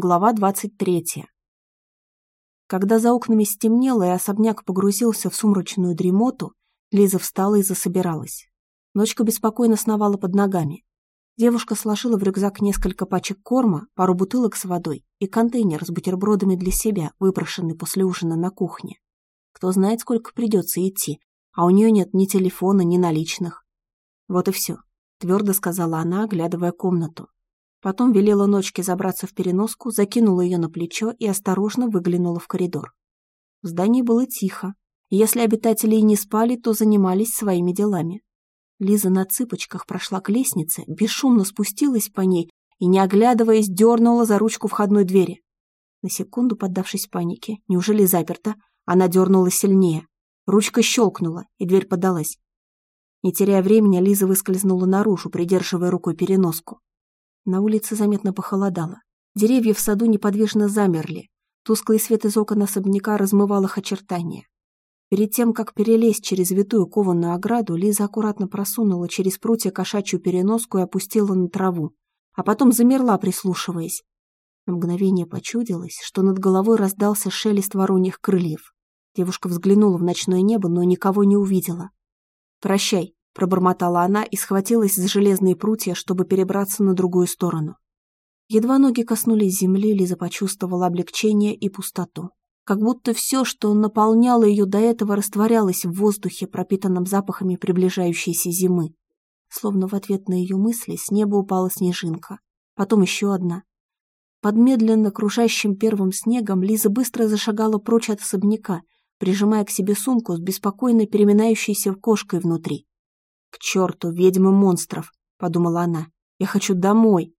Глава 23. Когда за окнами стемнело и особняк погрузился в сумрачную дремоту, Лиза встала и засобиралась. Ночка беспокойно сновала под ногами. Девушка сложила в рюкзак несколько пачек корма, пару бутылок с водой и контейнер с бутербродами для себя, выброшенный после ужина на кухне. Кто знает, сколько придется идти, а у нее нет ни телефона, ни наличных. Вот и все, твердо сказала она, оглядывая комнату. Потом велела ночке забраться в переноску, закинула ее на плечо и осторожно выглянула в коридор. В здании было тихо. Если обитатели и не спали, то занимались своими делами. Лиза на цыпочках прошла к лестнице, бесшумно спустилась по ней и, не оглядываясь, дернула за ручку входной двери. На секунду, поддавшись панике, неужели заперта, она дернула сильнее. Ручка щелкнула, и дверь подалась. Не теряя времени, Лиза выскользнула наружу, придерживая рукой переноску. На улице заметно похолодало. Деревья в саду неподвижно замерли. Тусклый свет из окон особняка размывал их очертания. Перед тем, как перелезть через витую кованную ограду, Лиза аккуратно просунула через прутья кошачью переноску и опустила на траву, а потом замерла, прислушиваясь. На мгновение почудилось, что над головой раздался шелест вороньих крыльев. Девушка взглянула в ночное небо, но никого не увидела. «Прощай», пробормотала она и схватилась за железные прутья, чтобы перебраться на другую сторону. Едва ноги коснулись земли, Лиза почувствовала облегчение и пустоту. Как будто все, что наполняло ее до этого, растворялось в воздухе, пропитанном запахами приближающейся зимы. Словно в ответ на ее мысли с неба упала снежинка. Потом еще одна. Под медленно кружащим первым снегом Лиза быстро зашагала прочь от особняка, прижимая к себе сумку с беспокойно переминающейся кошкой внутри. «К черту, ведьмы монстров!» — подумала она. «Я хочу домой!»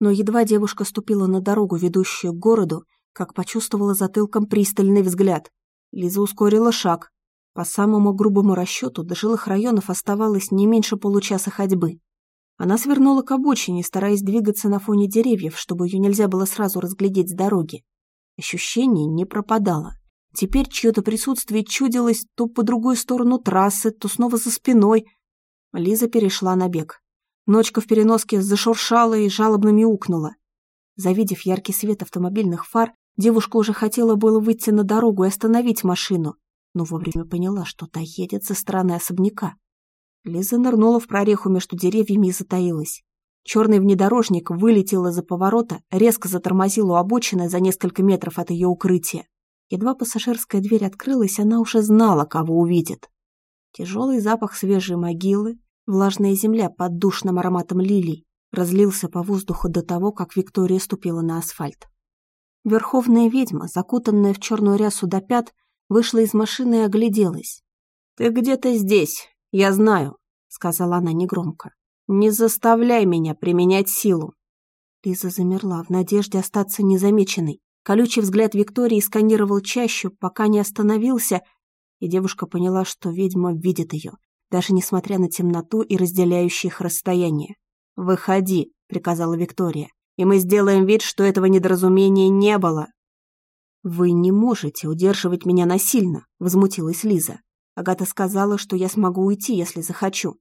Но едва девушка ступила на дорогу, ведущую к городу, как почувствовала затылком пристальный взгляд. Лиза ускорила шаг. По самому грубому расчету до жилых районов оставалось не меньше получаса ходьбы. Она свернула к обочине, стараясь двигаться на фоне деревьев, чтобы ее нельзя было сразу разглядеть с дороги. Ощущение не пропадало. Теперь чье-то присутствие чудилось то по другой сторону трассы, то снова за спиной, Лиза перешла на бег. Ночка в переноске зашуршала и жалобно мяукнула. Завидев яркий свет автомобильных фар, девушка уже хотела было выйти на дорогу и остановить машину, но вовремя поняла, что та едет со стороны особняка. Лиза нырнула в прореху между деревьями и затаилась. Черный внедорожник вылетел из-за поворота, резко затормозил у обочины за несколько метров от ее укрытия. Едва пассажирская дверь открылась, она уже знала, кого увидит. Тяжелый запах свежей могилы, влажная земля под душным ароматом лилий разлился по воздуху до того, как Виктория ступила на асфальт. Верховная ведьма, закутанная в черную рясу до пят, вышла из машины и огляделась. «Ты где-то здесь, я знаю», — сказала она негромко. «Не заставляй меня применять силу». Лиза замерла в надежде остаться незамеченной. Колючий взгляд Виктории сканировал чащу, пока не остановился и девушка поняла, что ведьма видит ее, даже несмотря на темноту и разделяющие их расстояние. «Выходи», — приказала Виктория, «и мы сделаем вид, что этого недоразумения не было». «Вы не можете удерживать меня насильно», — возмутилась Лиза. «Агата сказала, что я смогу уйти, если захочу.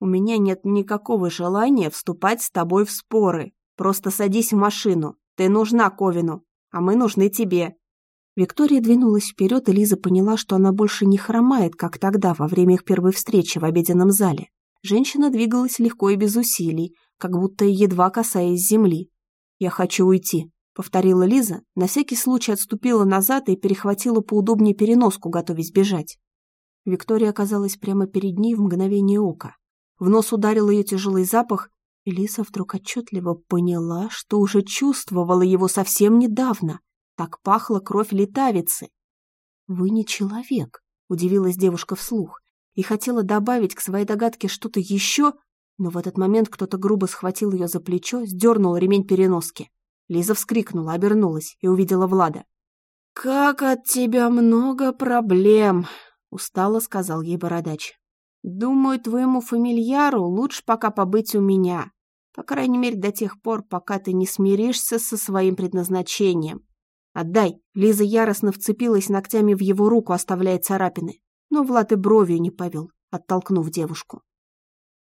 У меня нет никакого желания вступать с тобой в споры. Просто садись в машину. Ты нужна Ковину, а мы нужны тебе. Виктория двинулась вперед, и Лиза поняла, что она больше не хромает, как тогда, во время их первой встречи в обеденном зале. Женщина двигалась легко и без усилий, как будто едва касаясь земли. «Я хочу уйти», — повторила Лиза, на всякий случай отступила назад и перехватила поудобнее переноску, готовясь бежать. Виктория оказалась прямо перед ней в мгновение ока. В нос ударил ее тяжелый запах, и Лиза вдруг отчетливо поняла, что уже чувствовала его совсем недавно. Так пахла кровь летавицы. «Вы не человек», — удивилась девушка вслух, и хотела добавить к своей догадке что-то еще, но в этот момент кто-то грубо схватил ее за плечо, сдернул ремень переноски. Лиза вскрикнула, обернулась и увидела Влада. «Как от тебя много проблем!» — устало сказал ей бородач. «Думаю, твоему фамильяру лучше пока побыть у меня. По крайней мере, до тех пор, пока ты не смиришься со своим предназначением. «Отдай!» Лиза яростно вцепилась ногтями в его руку, оставляя царапины. Но Влад и бровью не повел, оттолкнув девушку.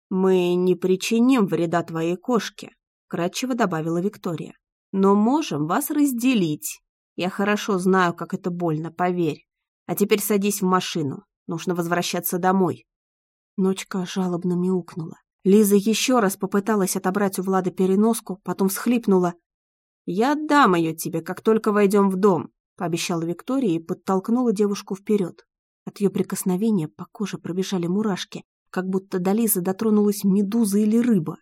«Мы не причиним вреда твоей кошке», — кратчево добавила Виктория. но можем вас разделить. Я хорошо знаю, как это больно, поверь. А теперь садись в машину. Нужно возвращаться домой». Ночка жалобно мяукнула. Лиза еще раз попыталась отобрать у Влада переноску, потом всхлипнула. «Я отдам ее тебе, как только войдем в дом», — пообещала Виктория и подтолкнула девушку вперед. От ее прикосновения по коже пробежали мурашки, как будто до Лизы дотронулась медуза или рыба.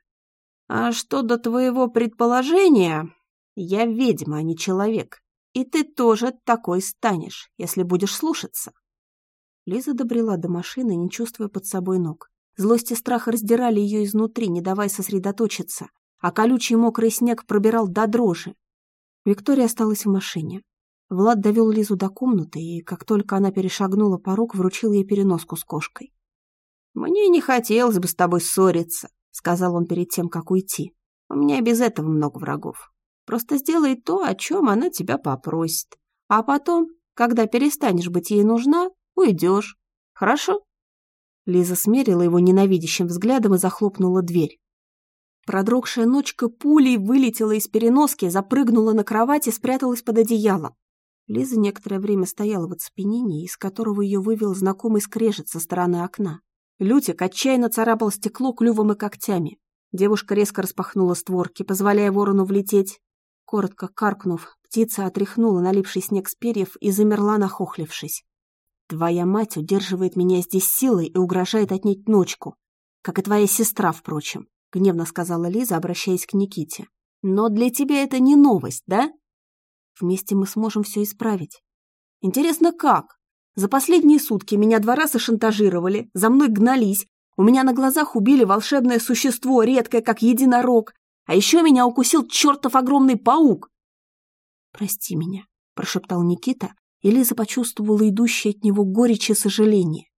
«А что до твоего предположения? Я ведьма, а не человек. И ты тоже такой станешь, если будешь слушаться». Лиза добрела до машины, не чувствуя под собой ног. Злость и страх раздирали ее изнутри, не давая сосредоточиться, а колючий мокрый снег пробирал до дрожи. Виктория осталась в машине. Влад довел Лизу до комнаты, и как только она перешагнула порог, вручил ей переноску с кошкой. «Мне не хотелось бы с тобой ссориться», — сказал он перед тем, как уйти. «У меня без этого много врагов. Просто сделай то, о чем она тебя попросит. А потом, когда перестанешь быть ей нужна, уйдешь. Хорошо?» Лиза смерила его ненавидящим взглядом и захлопнула дверь. Продрогшая ночка пулей вылетела из переноски, запрыгнула на кровать и спряталась под одеялом. Лиза некоторое время стояла в оцепенении, из которого ее вывел знакомый скрежет со стороны окна. Лютик отчаянно царапал стекло клювом и когтями. Девушка резко распахнула створки, позволяя ворону влететь. Коротко каркнув, птица отряхнула налипший снег с перьев и замерла, нахохлившись. Твоя мать удерживает меня здесь силой и угрожает отнять ночку. Как и твоя сестра, впрочем, — гневно сказала Лиза, обращаясь к Никите. Но для тебя это не новость, да? Вместе мы сможем все исправить. Интересно, как? За последние сутки меня два раза шантажировали, за мной гнались, у меня на глазах убили волшебное существо, редкое, как единорог, а еще меня укусил чертов огромный паук. «Прости меня», — прошептал Никита, и Лиза почувствовала идущее от него горечь и сожаление.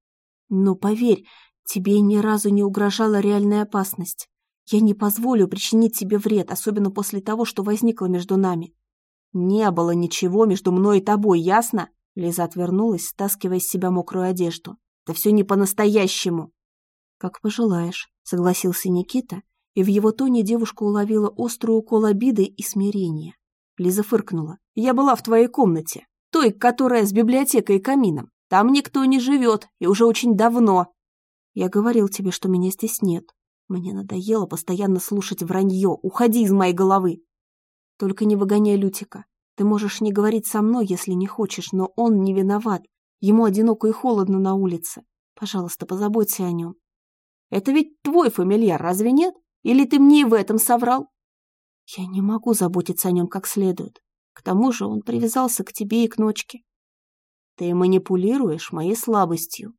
«Но поверь, тебе ни разу не угрожала реальная опасность. Я не позволю причинить тебе вред, особенно после того, что возникло между нами». «Не было ничего между мной и тобой, ясно?» Лиза отвернулась, стаскивая с себя мокрую одежду. «Это все не по-настоящему». «Как пожелаешь», — согласился Никита, и в его тоне девушка уловила острый укол обиды и смирения. Лиза фыркнула. «Я была в твоей комнате той, которая с библиотекой и камином. Там никто не живет, и уже очень давно. Я говорил тебе, что меня здесь нет. Мне надоело постоянно слушать вранье. Уходи из моей головы. Только не выгоняй Лютика. Ты можешь не говорить со мной, если не хочешь, но он не виноват. Ему одиноко и холодно на улице. Пожалуйста, позаботься о нем. Это ведь твой фамильяр, разве нет? Или ты мне в этом соврал? Я не могу заботиться о нем как следует. К тому же он привязался к тебе и к ночке. Ты манипулируешь моей слабостью.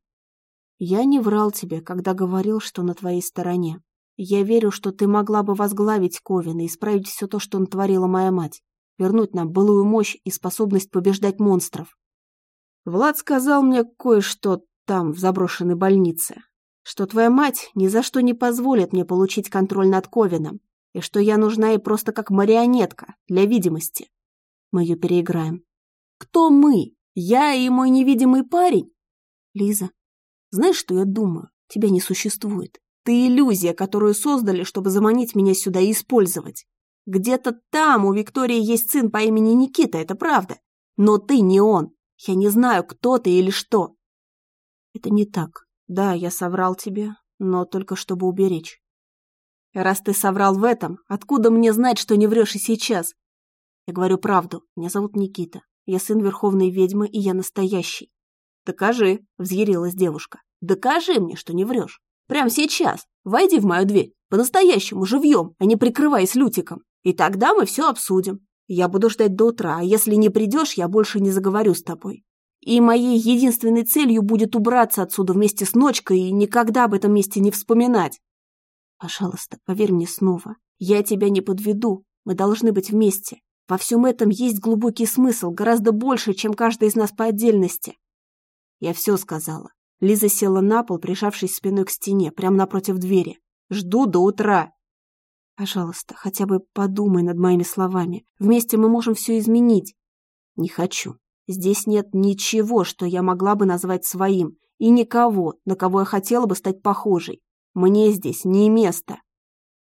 Я не врал тебе, когда говорил, что на твоей стороне. Я верю, что ты могла бы возглавить Ковина и исправить все то, что натворила моя мать, вернуть нам былую мощь и способность побеждать монстров. Влад сказал мне кое-что там, в заброшенной больнице, что твоя мать ни за что не позволит мне получить контроль над Ковином, и что я нужна ей просто как марионетка для видимости. Мы ее переиграем. Кто мы? Я и мой невидимый парень? Лиза, знаешь, что я думаю? Тебя не существует. Ты иллюзия, которую создали, чтобы заманить меня сюда и использовать. Где-то там у Виктории есть сын по имени Никита, это правда. Но ты не он. Я не знаю, кто ты или что. Это не так. Да, я соврал тебе, но только чтобы уберечь. Раз ты соврал в этом, откуда мне знать, что не врешь и сейчас? Я говорю правду. Меня зовут Никита. Я сын верховной ведьмы, и я настоящий. Докажи, взъярилась девушка. Докажи мне, что не врешь. Прямо сейчас. Войди в мою дверь. По-настоящему, живьем, а не прикрываясь лютиком. И тогда мы все обсудим. Я буду ждать до утра, а если не придешь, я больше не заговорю с тобой. И моей единственной целью будет убраться отсюда вместе с ночкой и никогда об этом месте не вспоминать. Пожалуйста, поверь мне снова. Я тебя не подведу. Мы должны быть вместе. Во всем этом есть глубокий смысл, гораздо больше, чем каждый из нас по отдельности. Я все сказала. Лиза села на пол, прижавшись спиной к стене, прямо напротив двери. Жду до утра. Пожалуйста, хотя бы подумай над моими словами. Вместе мы можем все изменить. Не хочу. Здесь нет ничего, что я могла бы назвать своим, и никого, на кого я хотела бы стать похожей. Мне здесь не место.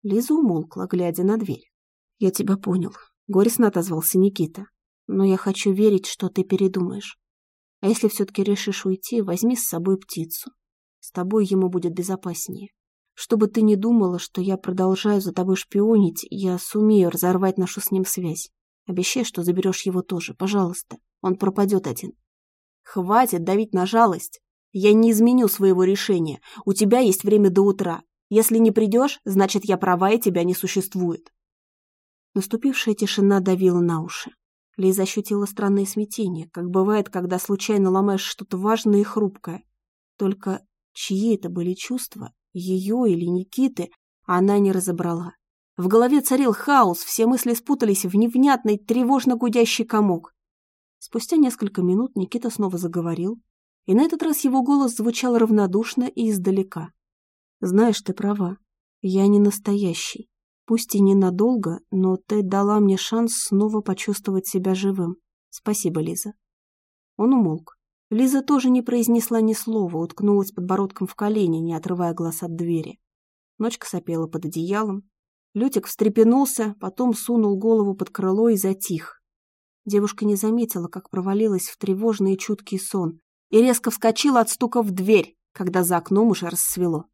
Лиза умолкла, глядя на дверь. Я тебя понял. Горестно отозвался Никита. Но я хочу верить, что ты передумаешь. А если все-таки решишь уйти, возьми с собой птицу. С тобой ему будет безопаснее. Чтобы ты не думала, что я продолжаю за тобой шпионить, я сумею разорвать нашу с ним связь. Обещай, что заберешь его тоже, пожалуйста. Он пропадет один. Хватит давить на жалость. Я не изменю своего решения. У тебя есть время до утра. Если не придешь, значит, я права и тебя не существует. Наступившая тишина давила на уши. Лиза ощутила странное смятение, как бывает, когда случайно ломаешь что-то важное и хрупкое. Только чьи это были чувства, ее или Никиты, она не разобрала. В голове царил хаос, все мысли спутались в невнятный, тревожно гудящий комок. Спустя несколько минут Никита снова заговорил, и на этот раз его голос звучал равнодушно и издалека. «Знаешь, ты права. Я не настоящий. Пусть и ненадолго, но ты дала мне шанс снова почувствовать себя живым. Спасибо, Лиза». Он умолк. Лиза тоже не произнесла ни слова, уткнулась подбородком в колени, не отрывая глаз от двери. Ночка сопела под одеялом, Лютик встрепенулся, потом сунул голову под крыло и затих. Девушка не заметила, как провалилась в тревожный и чуткий сон, и резко вскочила от стука в дверь, когда за окном уже рассвело.